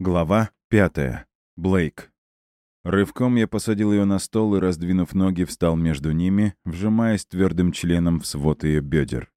Глава пятая. Блейк. Рывком я посадил ее на стол и, раздвинув ноги, встал между ними, вжимаясь твердым членом в свод ее бедер.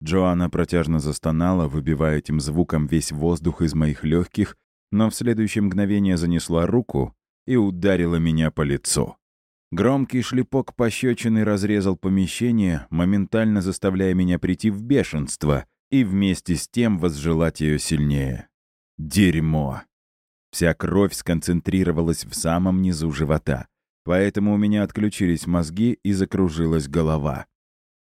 Джоанна протяжно застонала, выбивая этим звуком весь воздух из моих легких, но в следующее мгновение занесла руку и ударила меня по лицу. Громкий шлепок пощечины разрезал помещение, моментально заставляя меня прийти в бешенство и вместе с тем возжелать ее сильнее. Дерьмо. Вся кровь сконцентрировалась в самом низу живота, поэтому у меня отключились мозги и закружилась голова.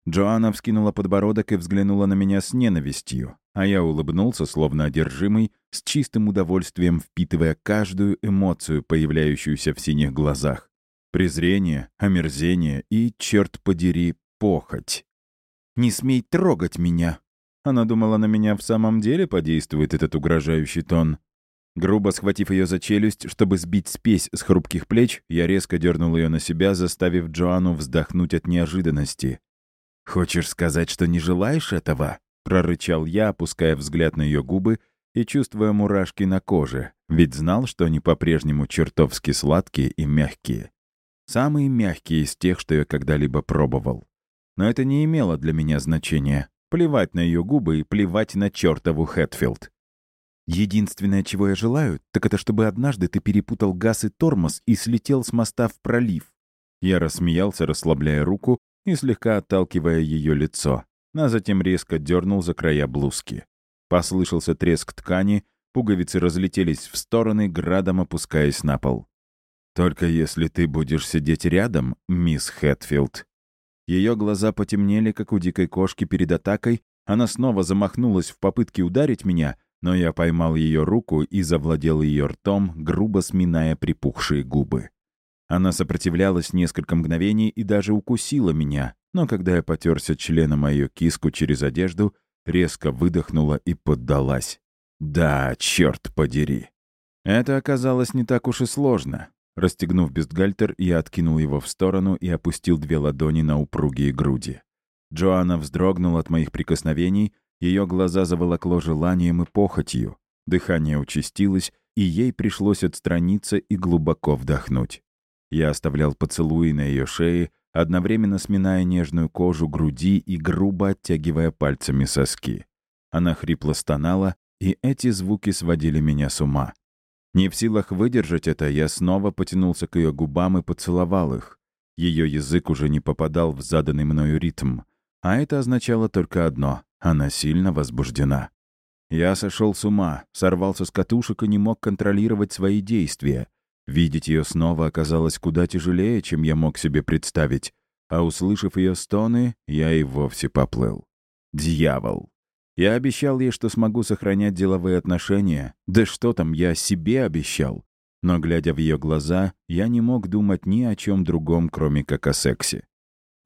Джоанна вскинула подбородок и взглянула на меня с ненавистью, а я улыбнулся, словно одержимый, с чистым удовольствием впитывая каждую эмоцию, появляющуюся в синих глазах. Презрение, омерзение и, черт подери, похоть. «Не смей трогать меня!» Она думала, на меня в самом деле подействует этот угрожающий тон. Грубо схватив ее за челюсть, чтобы сбить спесь с хрупких плеч, я резко дернул ее на себя, заставив Джоанну вздохнуть от неожиданности. «Хочешь сказать, что не желаешь этого?» — прорычал я, опуская взгляд на ее губы и чувствуя мурашки на коже, ведь знал, что они по-прежнему чертовски сладкие и мягкие. Самые мягкие из тех, что я когда-либо пробовал. Но это не имело для меня значения. Плевать на ее губы и плевать на чертову Хэтфилд. Единственное, чего я желаю, так это чтобы однажды ты перепутал газ и тормоз и слетел с моста в пролив. Я рассмеялся, расслабляя руку и слегка отталкивая ее лицо, а затем резко дернул за края блузки. Послышался треск ткани, пуговицы разлетелись в стороны, градом опускаясь на пол. «Только если ты будешь сидеть рядом, мисс Хэтфилд», ее глаза потемнели, как у дикой кошки перед атакой. Она снова замахнулась в попытке ударить меня, но я поймал ее руку и завладел ее ртом, грубо сминая припухшие губы. Она сопротивлялась несколько мгновений и даже укусила меня, но когда я потерся членом ее киску через одежду, резко выдохнула и поддалась. «Да, черт подери!» Это оказалось не так уж и сложно. Расстегнув бюстгальтер, я откинул его в сторону и опустил две ладони на упругие груди. Джоанна вздрогнула от моих прикосновений, ее глаза заволокло желанием и похотью. Дыхание участилось, и ей пришлось отстраниться и глубоко вдохнуть. Я оставлял поцелуи на ее шее, одновременно сминая нежную кожу груди и грубо оттягивая пальцами соски. Она хрипло стонала, и эти звуки сводили меня с ума. Не в силах выдержать это, я снова потянулся к ее губам и поцеловал их. Ее язык уже не попадал в заданный мною ритм. А это означало только одно — она сильно возбуждена. Я сошел с ума, сорвался с катушек и не мог контролировать свои действия. Видеть ее снова оказалось куда тяжелее, чем я мог себе представить, а услышав ее стоны, я и вовсе поплыл. Дьявол! Я обещал ей, что смогу сохранять деловые отношения. Да что там, я себе обещал. Но, глядя в ее глаза, я не мог думать ни о чем другом, кроме как о сексе.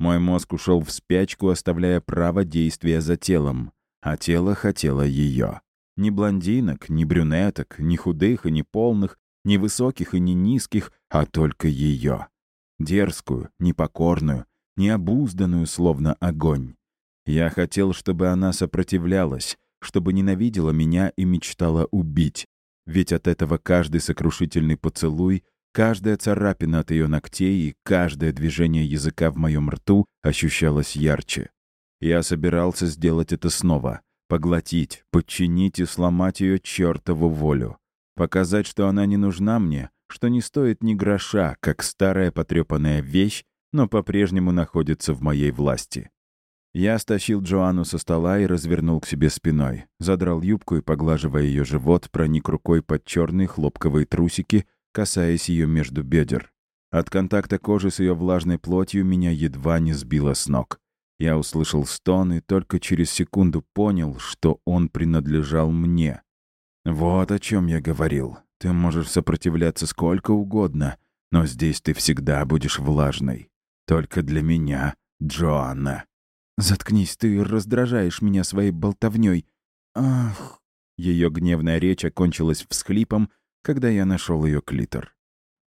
Мой мозг ушел в спячку, оставляя право действия за телом. А тело хотело ее. Ни блондинок, ни брюнеток, ни худых и ни полных, ни высоких и ни низких, а только ее. Дерзкую, непокорную, необузданную, словно огонь. Я хотел, чтобы она сопротивлялась, чтобы ненавидела меня и мечтала убить. Ведь от этого каждый сокрушительный поцелуй, каждая царапина от ее ногтей и каждое движение языка в моем рту ощущалось ярче. Я собирался сделать это снова. Поглотить, подчинить и сломать ее чертову волю. Показать, что она не нужна мне, что не стоит ни гроша, как старая потрепанная вещь, но по-прежнему находится в моей власти. Я стащил Джоанну со стола и развернул к себе спиной. Задрал юбку и, поглаживая ее живот, проник рукой под черные хлопковые трусики, касаясь ее между бедер. От контакта кожи с ее влажной плотью меня едва не сбило с ног. Я услышал стон и только через секунду понял, что он принадлежал мне. «Вот о чем я говорил. Ты можешь сопротивляться сколько угодно, но здесь ты всегда будешь влажной. Только для меня, Джоанна». «Заткнись, ты раздражаешь меня своей болтовней. Ах!» Ее гневная речь окончилась всхлипом, когда я нашел ее клитор.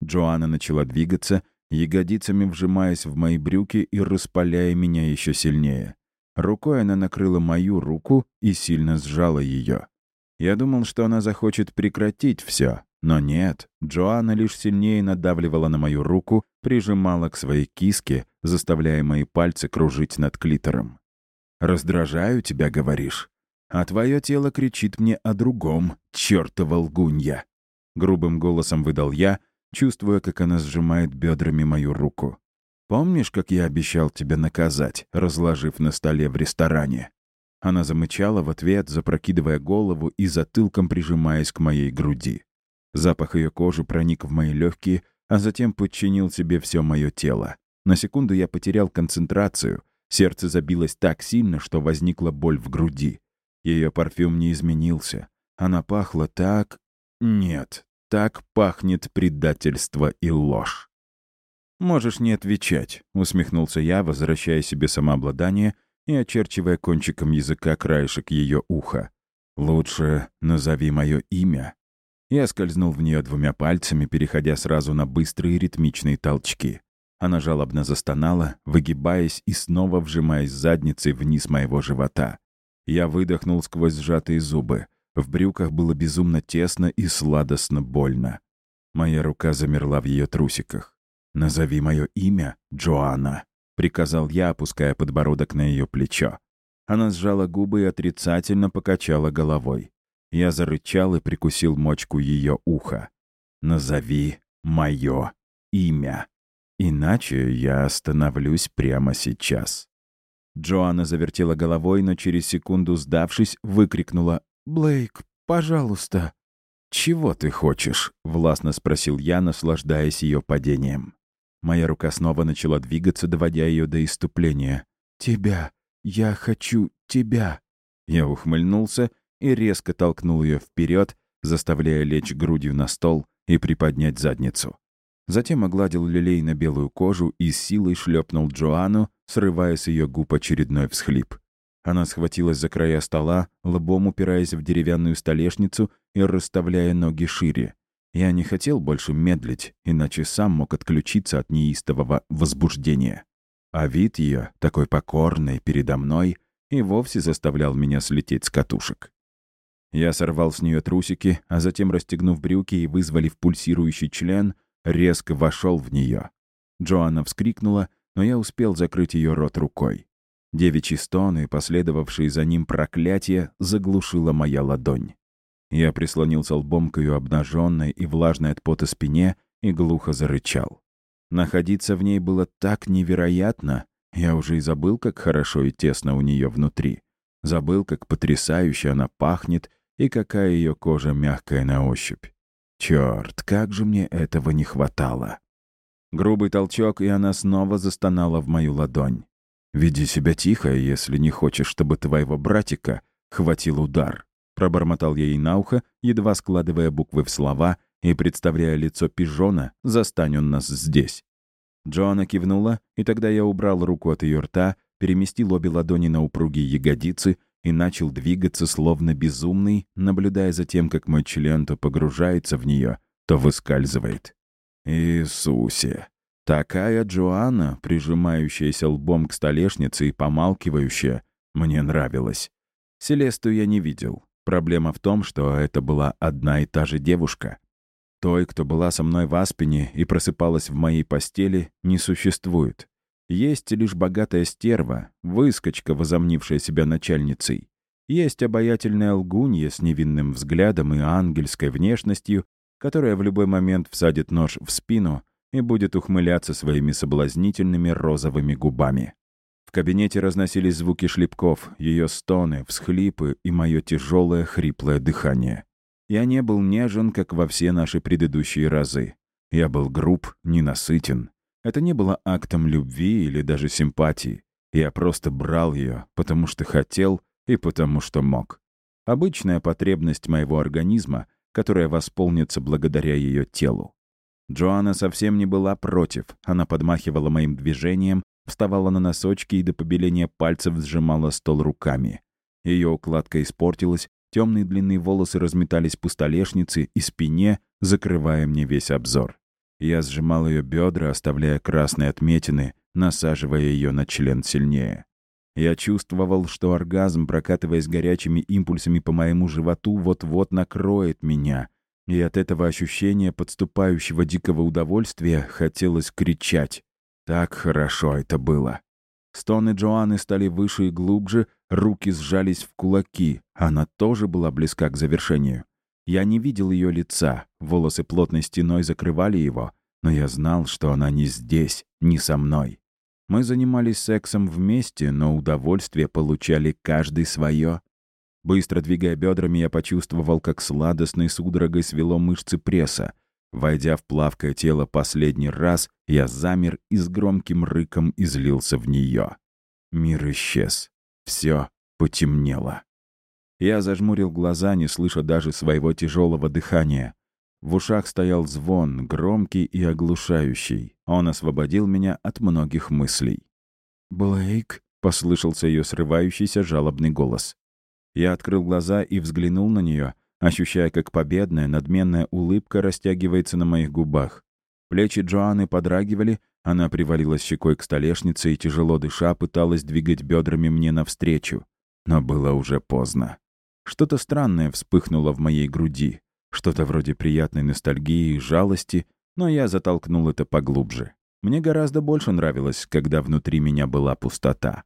Джоанна начала двигаться, ягодицами вжимаясь в мои брюки и распаляя меня еще сильнее. Рукой она накрыла мою руку и сильно сжала ее. Я думал, что она захочет прекратить все, но нет. Джоанна лишь сильнее надавливала на мою руку, прижимала к своей киске, заставляя мои пальцы кружить над клитором. «Раздражаю тебя, говоришь? А твое тело кричит мне о другом, чертова лгунья!» Грубым голосом выдал я, чувствуя, как она сжимает бедрами мою руку. «Помнишь, как я обещал тебя наказать, разложив на столе в ресторане?» Она замычала в ответ, запрокидывая голову и затылком прижимаясь к моей груди. Запах ее кожи проник в мои легкие, а затем подчинил себе все мое тело. На секунду я потерял концентрацию. Сердце забилось так сильно, что возникла боль в груди. Ее парфюм не изменился. Она пахла так... Нет, так пахнет предательство и ложь. «Можешь не отвечать», — усмехнулся я, возвращая себе самообладание и очерчивая кончиком языка краешек ее уха. «Лучше назови мое имя». Я скользнул в нее двумя пальцами, переходя сразу на быстрые ритмичные толчки. Она жалобно застонала, выгибаясь и снова вжимаясь задницей вниз моего живота. Я выдохнул сквозь сжатые зубы. В брюках было безумно тесно и сладостно больно. Моя рука замерла в ее трусиках. «Назови мое имя, Джоанна», — приказал я, опуская подбородок на ее плечо. Она сжала губы и отрицательно покачала головой. Я зарычал и прикусил мочку ее уха. «Назови мое имя, иначе я остановлюсь прямо сейчас». Джоанна завертела головой, но через секунду, сдавшись, выкрикнула «Блейк, пожалуйста!» «Чего ты хочешь?» — властно спросил я, наслаждаясь ее падением. Моя рука снова начала двигаться, доводя ее до иступления. «Тебя! Я хочу тебя!» Я ухмыльнулся и резко толкнул ее вперед, заставляя лечь грудью на стол и приподнять задницу. Затем огладил люлей на белую кожу и силой шлепнул Джоанну, срывая с ее губ очередной всхлип. Она схватилась за края стола, лбом упираясь в деревянную столешницу и расставляя ноги шире. Я не хотел больше медлить, иначе сам мог отключиться от неистового возбуждения. А вид ее, такой покорный передо мной, и вовсе заставлял меня слететь с катушек. Я сорвал с нее трусики, а затем, расстегнув брюки и вызволив пульсирующий член, резко вошел в нее. Джоанна вскрикнула, но я успел закрыть ее рот рукой. Девичьи стоны, последовавшие за ним проклятие, заглушила моя ладонь. Я прислонился лбом к ее обнаженной и влажной от пота спине и глухо зарычал. Находиться в ней было так невероятно, я уже и забыл, как хорошо и тесно у нее внутри. Забыл, как потрясающе она пахнет и какая ее кожа мягкая на ощупь. Черт, как же мне этого не хватало. Грубый толчок, и она снова застонала в мою ладонь. «Веди себя тихо, если не хочешь, чтобы твоего братика хватил удар», пробормотал ей на ухо, едва складывая буквы в слова и представляя лицо пижона, застань он нас здесь. Джоанна кивнула, и тогда я убрал руку от ее рта, переместил обе ладони на упругие ягодицы и начал двигаться словно безумный, наблюдая за тем, как мой член то погружается в нее, то выскальзывает. Иисусе! Такая Джоанна, прижимающаяся лбом к столешнице и помалкивающая, мне нравилась. Селесту я не видел. Проблема в том, что это была одна и та же девушка. Той, кто была со мной в Аспине и просыпалась в моей постели, не существует. Есть лишь богатая стерва, выскочка, возомнившая себя начальницей. Есть обаятельная лгунья с невинным взглядом и ангельской внешностью, которая в любой момент всадит нож в спину и будет ухмыляться своими соблазнительными розовыми губами. В кабинете разносились звуки шлепков, ее стоны, всхлипы и мое тяжелое хриплое дыхание. Я не был нежен, как во все наши предыдущие разы. Я был груб, ненасытен. Это не было актом любви или даже симпатии. Я просто брал ее, потому что хотел и потому что мог. Обычная потребность моего организма, которая восполнится благодаря ее телу. Джоанна совсем не была против. Она подмахивала моим движением, вставала на носочки и до побеления пальцев сжимала стол руками. Ее укладка испортилась, темные длинные волосы разметались по столешнице и спине, закрывая мне весь обзор. Я сжимал ее бедра, оставляя красные отметины, насаживая ее на член сильнее. Я чувствовал, что оргазм, прокатываясь горячими импульсами по моему животу, вот-вот накроет меня. И от этого ощущения подступающего дикого удовольствия хотелось кричать. Так хорошо это было. Стоны Джоанны стали выше и глубже, руки сжались в кулаки. Она тоже была близка к завершению. Я не видел ее лица, волосы плотной стеной закрывали его, но я знал, что она не здесь, не со мной. Мы занимались сексом вместе, но удовольствие получали каждый свое. Быстро двигая бедрами, я почувствовал, как сладостной судорогой свело мышцы пресса. Войдя в плавкое тело последний раз, я замер и с громким рыком излился в нее. Мир исчез. Все потемнело. Я зажмурил глаза, не слыша даже своего тяжелого дыхания. В ушах стоял звон, громкий и оглушающий. Он освободил меня от многих мыслей. «Блейк?» — послышался ее срывающийся жалобный голос. Я открыл глаза и взглянул на нее, ощущая, как победная, надменная улыбка растягивается на моих губах. Плечи Джоанны подрагивали, она привалилась щекой к столешнице и, тяжело дыша, пыталась двигать бедрами мне навстречу. Но было уже поздно. Что-то странное вспыхнуло в моей груди. Что-то вроде приятной ностальгии и жалости, но я затолкнул это поглубже. Мне гораздо больше нравилось, когда внутри меня была пустота.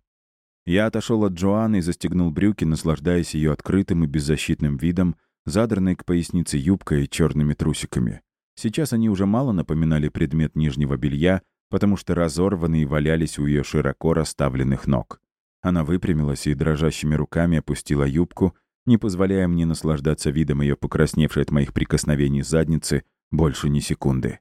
Я отошел от Джоанны и застегнул брюки, наслаждаясь ее открытым и беззащитным видом, задранной к пояснице юбкой и черными трусиками. Сейчас они уже мало напоминали предмет нижнего белья, потому что разорванные валялись у ее широко расставленных ног. Она выпрямилась и дрожащими руками опустила юбку, не позволяя мне наслаждаться видом ее покрасневшей от моих прикосновений задницы больше ни секунды.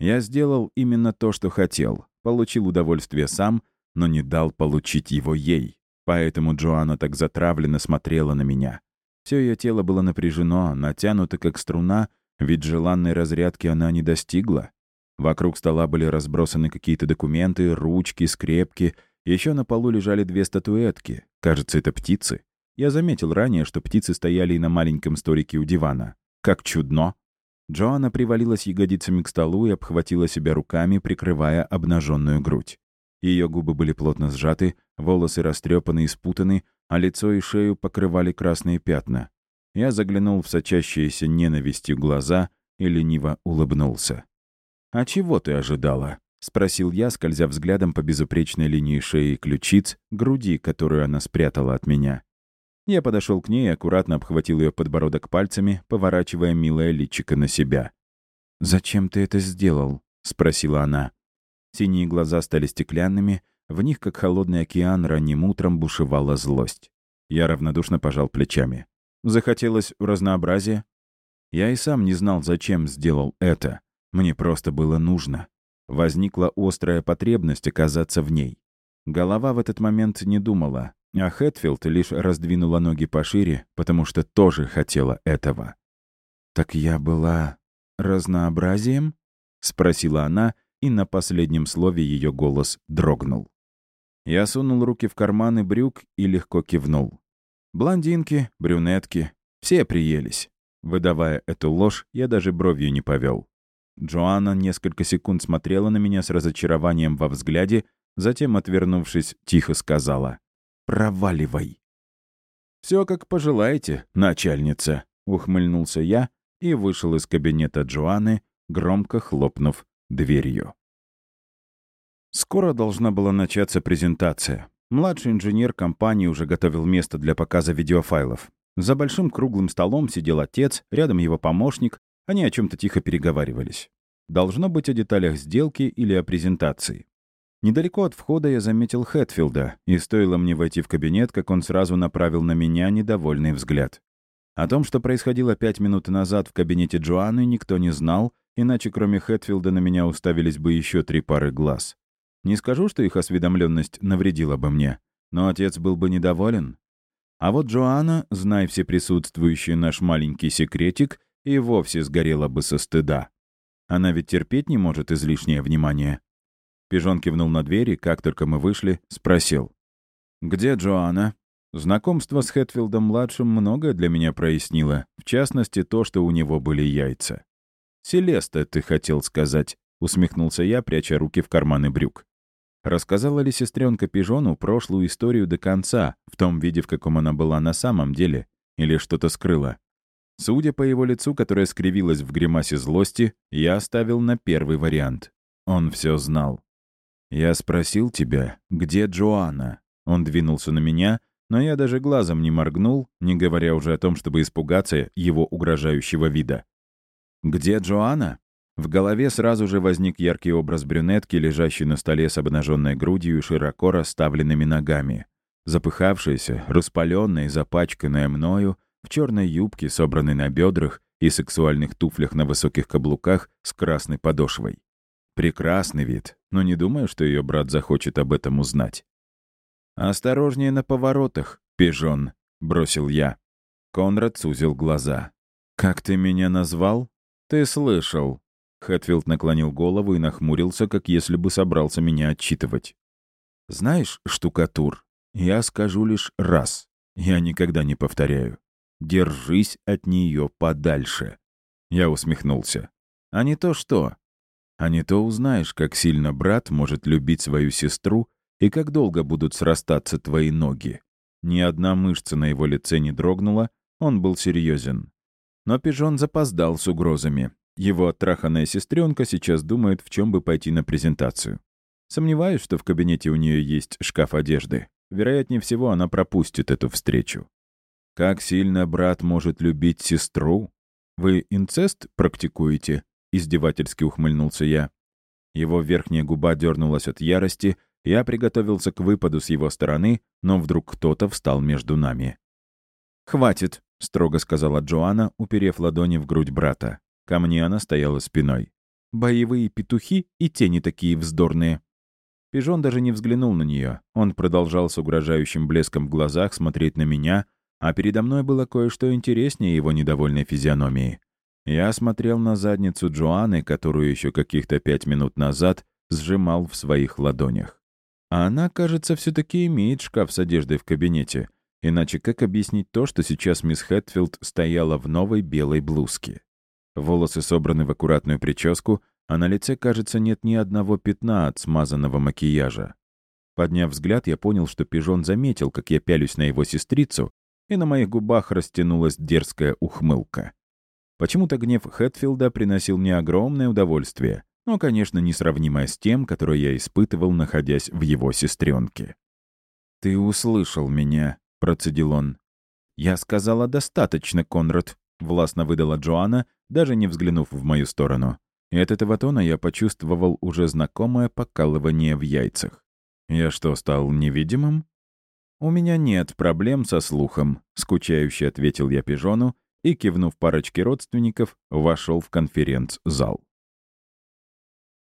Я сделал именно то, что хотел. Получил удовольствие сам, но не дал получить его ей. Поэтому Джоанна так затравленно смотрела на меня. Все ее тело было напряжено, натянуто как струна, ведь желанной разрядки она не достигла. Вокруг стола были разбросаны какие-то документы, ручки, скрепки. Еще на полу лежали две статуэтки. Кажется, это птицы. Я заметил ранее, что птицы стояли и на маленьком столике у дивана. Как чудно! Джоанна привалилась ягодицами к столу и обхватила себя руками, прикрывая обнаженную грудь. Ее губы были плотно сжаты, волосы растрепаны и спутаны, а лицо и шею покрывали красные пятна. Я заглянул в сочащиеся ненавистью глаза и лениво улыбнулся. «А чего ты ожидала?» — спросил я, скользя взглядом по безупречной линии шеи и ключиц, груди, которую она спрятала от меня. Я подошел к ней и аккуратно обхватил ее подбородок пальцами, поворачивая милое личико на себя. «Зачем ты это сделал?» — спросила она. Синие глаза стали стеклянными, в них, как холодный океан, ранним утром бушевала злость. Я равнодушно пожал плечами. Захотелось разнообразия? Я и сам не знал, зачем сделал это. Мне просто было нужно. Возникла острая потребность оказаться в ней. Голова в этот момент не думала, а Хэтфилд лишь раздвинула ноги пошире, потому что тоже хотела этого. «Так я была разнообразием?» — спросила она, и на последнем слове ее голос дрогнул. Я сунул руки в карманы брюк и легко кивнул. Блондинки, брюнетки, все приелись. Выдавая эту ложь, я даже бровью не повел. Джоанна несколько секунд смотрела на меня с разочарованием во взгляде, затем, отвернувшись, тихо сказала Проваливай. Все как пожелаете, начальница», — ухмыльнулся я и вышел из кабинета Джоанны, громко хлопнув дверью. Скоро должна была начаться презентация. Младший инженер компании уже готовил место для показа видеофайлов. За большим круглым столом сидел отец, рядом его помощник, они о чем то тихо переговаривались. Должно быть о деталях сделки или о презентации. Недалеко от входа я заметил Хэтфилда, и стоило мне войти в кабинет, как он сразу направил на меня недовольный взгляд. О том, что происходило пять минут назад в кабинете Джоанны, никто не знал, иначе кроме Хэтфилда на меня уставились бы еще три пары глаз. Не скажу, что их осведомленность навредила бы мне, но отец был бы недоволен. А вот Джоанна, знай все присутствующие наш маленький секретик, и вовсе сгорела бы со стыда. Она ведь терпеть не может излишнее внимание. Пижон кивнул на двери, как только мы вышли, спросил. «Где Джоанна?» Знакомство с Хэтфилдом-младшим многое для меня прояснило, в частности, то, что у него были яйца. «Селеста, ты хотел сказать», — усмехнулся я, пряча руки в карманы брюк. Рассказала ли сестренка Пижону прошлую историю до конца, в том виде, в каком она была на самом деле, или что-то скрыла? Судя по его лицу, которое скривилось в гримасе злости, я оставил на первый вариант. Он все знал. «Я спросил тебя, где Джоанна?» Он двинулся на меня, но я даже глазом не моргнул, не говоря уже о том, чтобы испугаться его угрожающего вида. «Где Джоанна?» В голове сразу же возник яркий образ брюнетки, лежащей на столе с обнаженной грудью и широко расставленными ногами. Запыхавшаяся, распаленная, запачканная мною, в черной юбке, собранной на бедрах и сексуальных туфлях на высоких каблуках с красной подошвой. Прекрасный вид, но не думаю, что ее брат захочет об этом узнать. «Осторожнее на поворотах, пижон», — бросил я. Конрад сузил глаза. «Как ты меня назвал?» «Ты слышал. Хэтфилд наклонил голову и нахмурился, как если бы собрался меня отчитывать. «Знаешь, штукатур, я скажу лишь раз. Я никогда не повторяю. Держись от нее подальше». Я усмехнулся. «А не то что? А не то узнаешь, как сильно брат может любить свою сестру и как долго будут срастаться твои ноги». Ни одна мышца на его лице не дрогнула, он был серьезен. Но пижон запоздал с угрозами. Его оттраханная сестренка сейчас думает, в чем бы пойти на презентацию. Сомневаюсь, что в кабинете у нее есть шкаф одежды. Вероятнее всего, она пропустит эту встречу. Как сильно брат может любить сестру? Вы инцест практикуете? Издевательски ухмыльнулся я. Его верхняя губа дернулась от ярости, я приготовился к выпаду с его стороны, но вдруг кто-то встал между нами. «Хватит», — строго сказала Джоанна, уперев ладони в грудь брата. Ко мне она стояла спиной. Боевые петухи и тени такие вздорные. Пижон даже не взглянул на нее. Он продолжал с угрожающим блеском в глазах смотреть на меня, а передо мной было кое-что интереснее его недовольной физиономии. Я смотрел на задницу Джоанны, которую еще каких-то пять минут назад сжимал в своих ладонях. А она, кажется, все-таки имеет шкаф с одеждой в кабинете. Иначе как объяснить то, что сейчас мисс Хэтфилд стояла в новой белой блузке? Волосы собраны в аккуратную прическу, а на лице, кажется, нет ни одного пятна от смазанного макияжа. Подняв взгляд, я понял, что пижон заметил, как я пялюсь на его сестрицу, и на моих губах растянулась дерзкая ухмылка. Почему-то гнев Хэтфилда приносил мне огромное удовольствие, но, конечно, несравнимое с тем, которое я испытывал, находясь в его сестренке. «Ты услышал меня», — процедил он. «Я сказала достаточно, Конрад», — властно выдала Джоанна, даже не взглянув в мою сторону. И от этого тона я почувствовал уже знакомое покалывание в яйцах. Я что, стал невидимым? «У меня нет проблем со слухом», — скучающе ответил я пижону и, кивнув парочке родственников, вошел в конференц-зал.